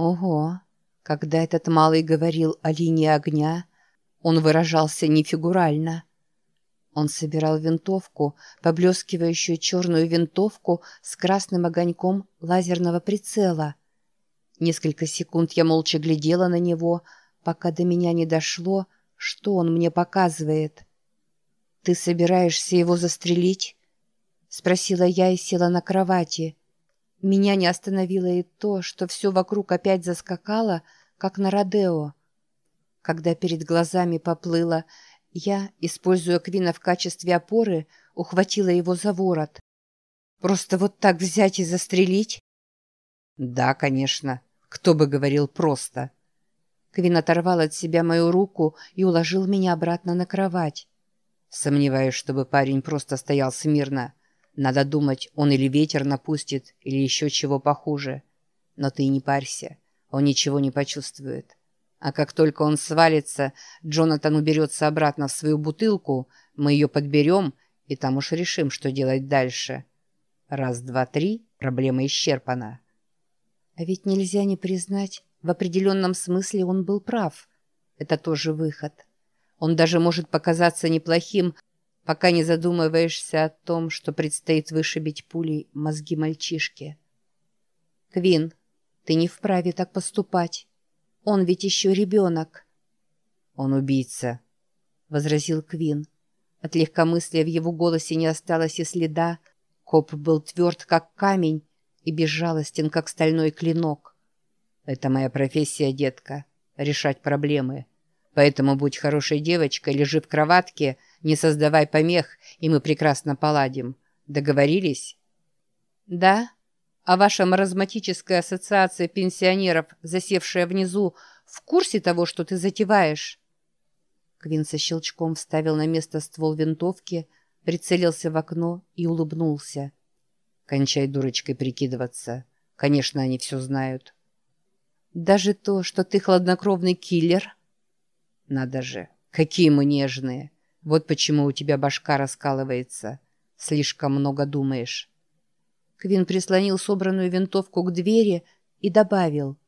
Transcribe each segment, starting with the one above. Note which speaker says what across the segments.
Speaker 1: Ого! Когда этот малый говорил о линии огня, он выражался не фигурально. Он собирал винтовку, поблескивающую черную винтовку с красным огоньком лазерного прицела. Несколько секунд я молча глядела на него, пока до меня не дошло, что он мне показывает. «Ты собираешься его застрелить?» — спросила я и села на кровати. Меня не остановило и то, что все вокруг опять заскакало, как на Родео. Когда перед глазами поплыло, я, используя Квина в качестве опоры, ухватила его за ворот. «Просто вот так взять и застрелить?» «Да, конечно. Кто бы говорил просто?» Квин оторвал от себя мою руку и уложил меня обратно на кровать. Сомневаюсь, чтобы парень просто стоял смирно. Надо думать, он или ветер напустит, или еще чего похуже. Но ты не парься, он ничего не почувствует. А как только он свалится, Джонатан уберется обратно в свою бутылку, мы ее подберем, и там уж решим, что делать дальше. Раз, два, три, проблема исчерпана. А ведь нельзя не признать, в определенном смысле он был прав. Это тоже выход. Он даже может показаться неплохим, пока не задумываешься о том, что предстоит вышибить пулей мозги мальчишки. «Квин, ты не вправе так поступать. Он ведь еще ребенок». «Он убийца», — возразил Квин. От легкомыслия в его голосе не осталось и следа. Коп был тверд, как камень, и безжалостен, как стальной клинок. «Это моя профессия, детка — решать проблемы. Поэтому будь хорошей девочкой, лежи в кроватке, не создавай помех, и мы прекрасно поладим. Договорились?» «Да», а ваша маразматическая ассоциация пенсионеров, засевшая внизу, в курсе того, что ты затеваешь?» Квин со щелчком вставил на место ствол винтовки, прицелился в окно и улыбнулся. «Кончай дурочкой прикидываться. Конечно, они все знают». «Даже то, что ты хладнокровный киллер?» «Надо же, какие мы нежные! Вот почему у тебя башка раскалывается. Слишком много думаешь». Квин прислонил собранную винтовку к двери и добавил.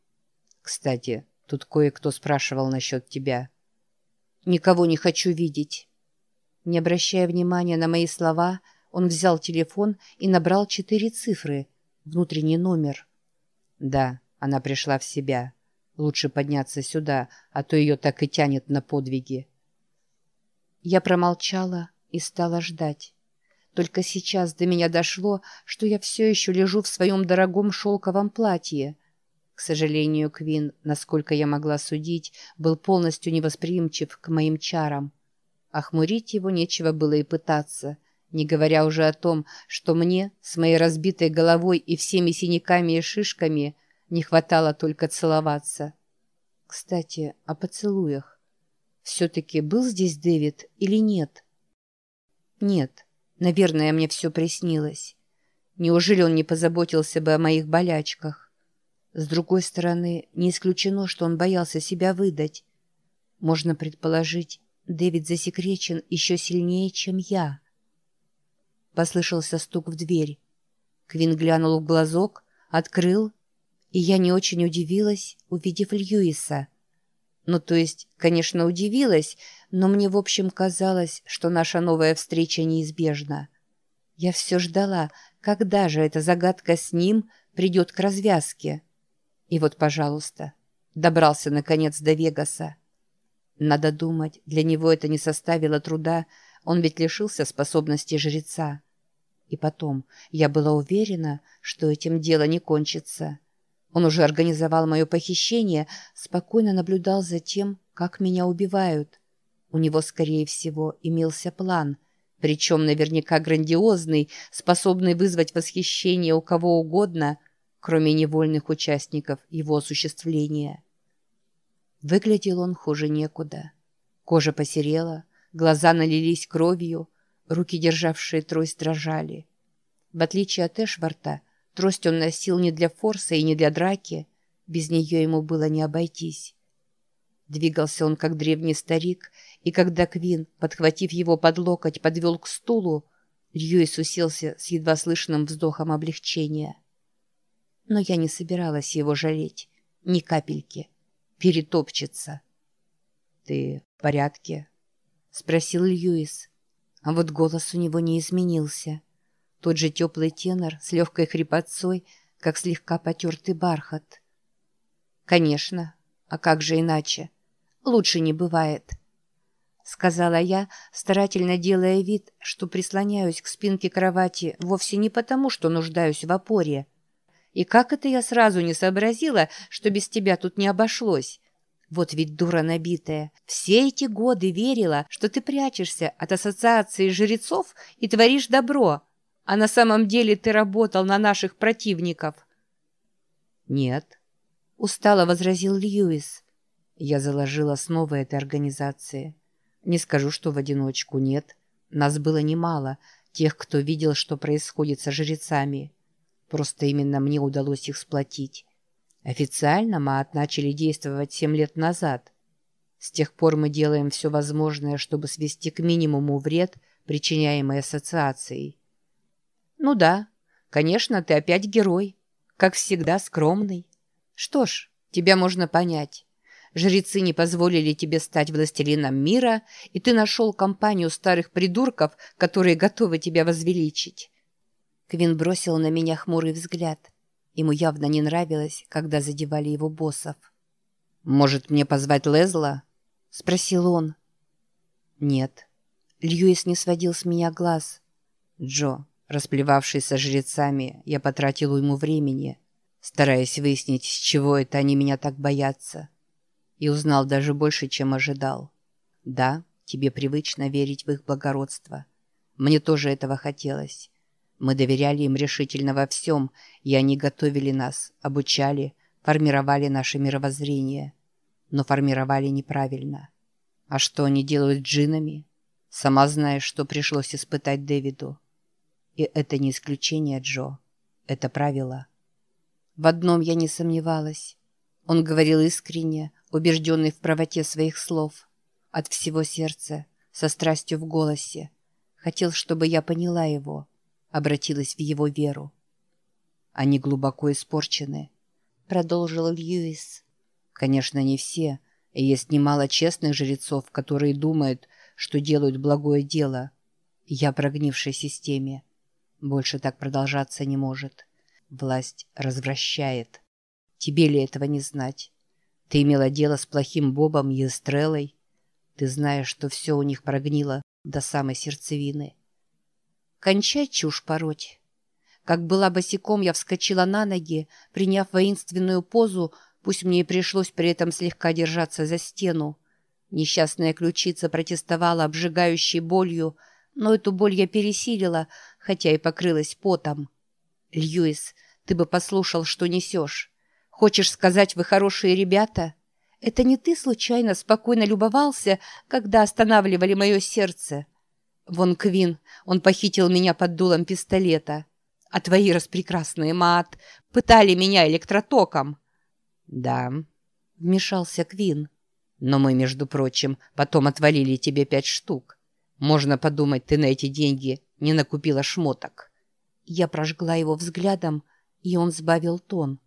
Speaker 1: «Кстати, тут кое-кто спрашивал насчет тебя». «Никого не хочу видеть». Не обращая внимания на мои слова, он взял телефон и набрал четыре цифры, внутренний номер. «Да, она пришла в себя. Лучше подняться сюда, а то ее так и тянет на подвиги». Я промолчала и стала ждать. Только сейчас до меня дошло, что я все еще лежу в своем дорогом шелковом платье. К сожалению, Квин, насколько я могла судить, был полностью невосприимчив к моим чарам. Охмурить его нечего было и пытаться, не говоря уже о том, что мне, с моей разбитой головой и всеми синяками и шишками, не хватало только целоваться. Кстати, о поцелуях. Все-таки был здесь Дэвид или нет? Нет. Наверное, мне все приснилось. Неужели он не позаботился бы о моих болячках? С другой стороны, не исключено, что он боялся себя выдать. Можно предположить, Дэвид засекречен еще сильнее, чем я. Послышался стук в дверь. Квин глянул в глазок, открыл, и я не очень удивилась, увидев Льюиса. Ну, то есть, конечно, удивилась, но мне, в общем, казалось, что наша новая встреча неизбежна. Я все ждала, когда же эта загадка с ним придет к развязке. И вот, пожалуйста, добрался, наконец, до Вегаса. Надо думать, для него это не составило труда, он ведь лишился способности жреца. И потом, я была уверена, что этим дело не кончится. Он уже организовал мое похищение, спокойно наблюдал за тем, как меня убивают. У него, скорее всего, имелся план, причем наверняка грандиозный, способный вызвать восхищение у кого угодно, кроме невольных участников его осуществления. Выглядел он хуже некуда. Кожа посерела, глаза налились кровью, руки, державшие трость, дрожали. В отличие от Эшварта, Трость он носил не для форса и не для драки. Без нее ему было не обойтись. Двигался он, как древний старик, и когда Квин, подхватив его под локоть, подвел к стулу, Льюис уселся с едва слышным вздохом облегчения. Но я не собиралась его жалеть. Ни капельки. Перетопчется. «Ты в порядке?» — спросил Льюис. А вот голос у него не изменился. Тот же теплый тенор с легкой хрипотцой, как слегка потертый бархат. «Конечно. А как же иначе? Лучше не бывает». — сказала я, старательно делая вид, что прислоняюсь к спинке кровати вовсе не потому, что нуждаюсь в опоре. И как это я сразу не сообразила, что без тебя тут не обошлось? Вот ведь дура набитая. Все эти годы верила, что ты прячешься от ассоциации жрецов и творишь добро, а на самом деле ты работал на наших противников. «Нет», — устало возразил Льюис. Я заложила основы этой организации. Не скажу, что в одиночку нет. Нас было немало, тех, кто видел, что происходит со жрецами. Просто именно мне удалось их сплотить. Официально МААТ начали действовать семь лет назад. С тех пор мы делаем все возможное, чтобы свести к минимуму вред, причиняемый ассоциацией. Ну да, конечно, ты опять герой. Как всегда, скромный. Что ж, тебя можно понять. Жрецы не позволили тебе стать властелином мира, и ты нашел компанию старых придурков, которые готовы тебя возвеличить. Квин бросил на меня хмурый взгляд. Ему явно не нравилось, когда задевали его боссов. «Может, мне позвать Лезла?» — спросил он. «Нет». Льюис не сводил с меня глаз. «Джо, расплевавшись со жрецами, я потратил ему времени, стараясь выяснить, с чего это они меня так боятся и узнал даже больше, чем ожидал. Да, тебе привычно верить в их благородство. Мне тоже этого хотелось. Мы доверяли им решительно во всем, и они готовили нас, обучали, формировали наше мировоззрение. Но формировали неправильно. А что они делают с джинами? Сама знаешь, что пришлось испытать Дэвиду. И это не исключение, Джо. Это правило. В одном я не сомневалась. Он говорил искренне, убежденный в правоте своих слов, от всего сердца, со страстью в голосе. Хотел, чтобы я поняла его, обратилась в его веру. «Они глубоко испорчены», — продолжил Льюис. «Конечно, не все, и есть немало честных жрецов, которые думают, что делают благое дело. Я прогнившей системе. Больше так продолжаться не может. Власть развращает. Тебе ли этого не знать?» Ты имела дело с плохим Бобом и Эстрелой. Ты знаешь, что все у них прогнило до самой сердцевины. Кончай чушь пороть. Как была босиком, я вскочила на ноги, приняв воинственную позу, пусть мне и пришлось при этом слегка держаться за стену. Несчастная ключица протестовала обжигающей болью, но эту боль я пересилила, хотя и покрылась потом. «Льюис, ты бы послушал, что несешь. Хочешь сказать, вы хорошие ребята? Это не ты случайно спокойно любовался, когда останавливали мое сердце? Вон Квин, он похитил меня под дулом пистолета. А твои распрекрасные мат пытали меня электротоком. Да, вмешался Квин. Но мы, между прочим, потом отвалили тебе пять штук. Можно подумать, ты на эти деньги не накупила шмоток. Я прожгла его взглядом, и он сбавил тон.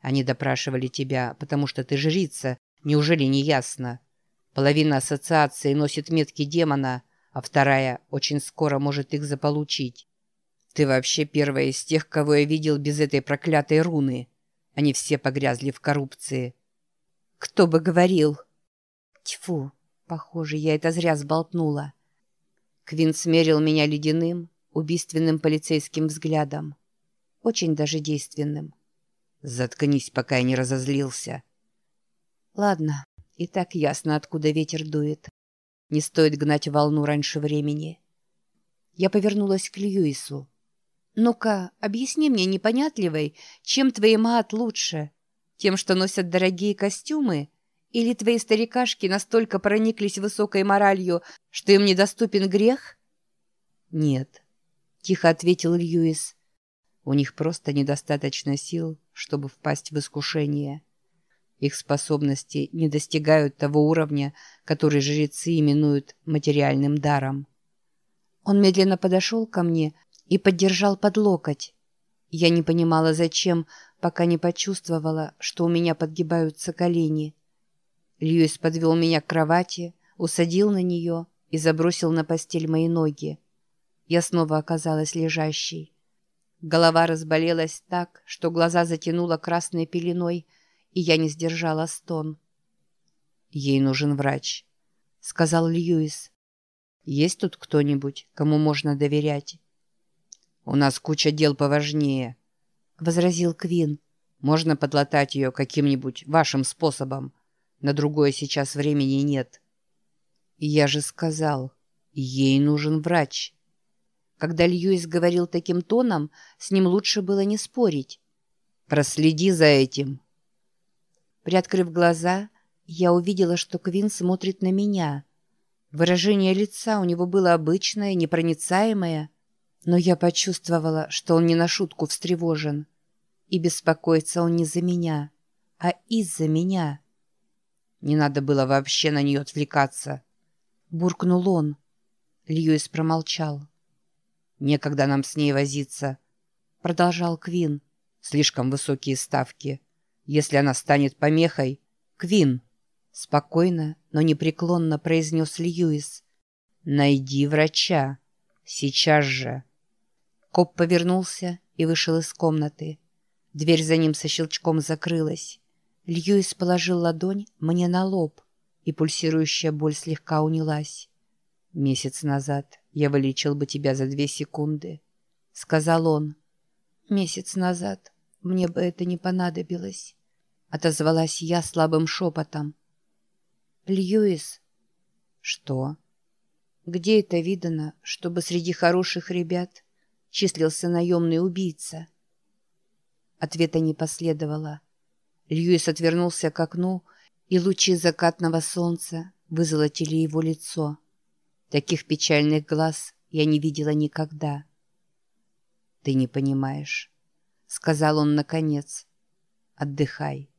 Speaker 1: Они допрашивали тебя, потому что ты жрица. Неужели не ясно? Половина ассоциации носит метки демона, а вторая очень скоро может их заполучить. Ты вообще первая из тех, кого я видел без этой проклятой руны. Они все погрязли в коррупции. Кто бы говорил? Тьфу, похоже, я это зря сболтнула. Квин смерил меня ледяным, убийственным полицейским взглядом. Очень даже действенным. Заткнись, пока я не разозлился. Ладно, и так ясно, откуда ветер дует. Не стоит гнать волну раньше времени. Я повернулась к Льюису. «Ну-ка, объясни мне, непонятливой, чем твои маат лучше? Тем, что носят дорогие костюмы? Или твои старикашки настолько прониклись высокой моралью, что им недоступен грех?» «Нет», — тихо ответил Льюис. «У них просто недостаточно сил, чтобы впасть в искушение. Их способности не достигают того уровня, который жрецы именуют материальным даром. Он медленно подошел ко мне и поддержал под локоть. Я не понимала, зачем, пока не почувствовала, что у меня подгибаются колени. Льюис подвел меня к кровати, усадил на нее и забросил на постель мои ноги. Я снова оказалась лежащей. Голова разболелась так, что глаза затянула красной пеленой, и я не сдержала стон. «Ей нужен врач», — сказал Льюис. «Есть тут кто-нибудь, кому можно доверять?» «У нас куча дел поважнее», — возразил Квин. «Можно подлатать ее каким-нибудь вашим способом. На другое сейчас времени нет». «Я же сказал, ей нужен врач». Когда Льюис говорил таким тоном, с ним лучше было не спорить. «Проследи за этим». Приоткрыв глаза, я увидела, что Квин смотрит на меня. Выражение лица у него было обычное, непроницаемое, но я почувствовала, что он не на шутку встревожен. И беспокоится он не за меня, а из-за меня. Не надо было вообще на нее отвлекаться. Буркнул он. Льюис промолчал. «Некогда нам с ней возиться», — продолжал Квин. «Слишком высокие ставки. Если она станет помехой...» «Квин!» — спокойно, но непреклонно произнес Льюис. «Найди врача. Сейчас же». Коп повернулся и вышел из комнаты. Дверь за ним со щелчком закрылась. Льюис положил ладонь мне на лоб, и пульсирующая боль слегка унялась. Месяц назад я вылечил бы тебя за две секунды», — сказал он. «Месяц назад мне бы это не понадобилось», — отозвалась я слабым шепотом. «Льюис». «Что?» «Где это видано, чтобы среди хороших ребят числился наемный убийца?» Ответа не последовало. Льюис отвернулся к окну, и лучи закатного солнца вызолотили его лицо. Таких печальных глаз я не видела никогда. «Ты не понимаешь», — сказал он наконец. «Отдыхай.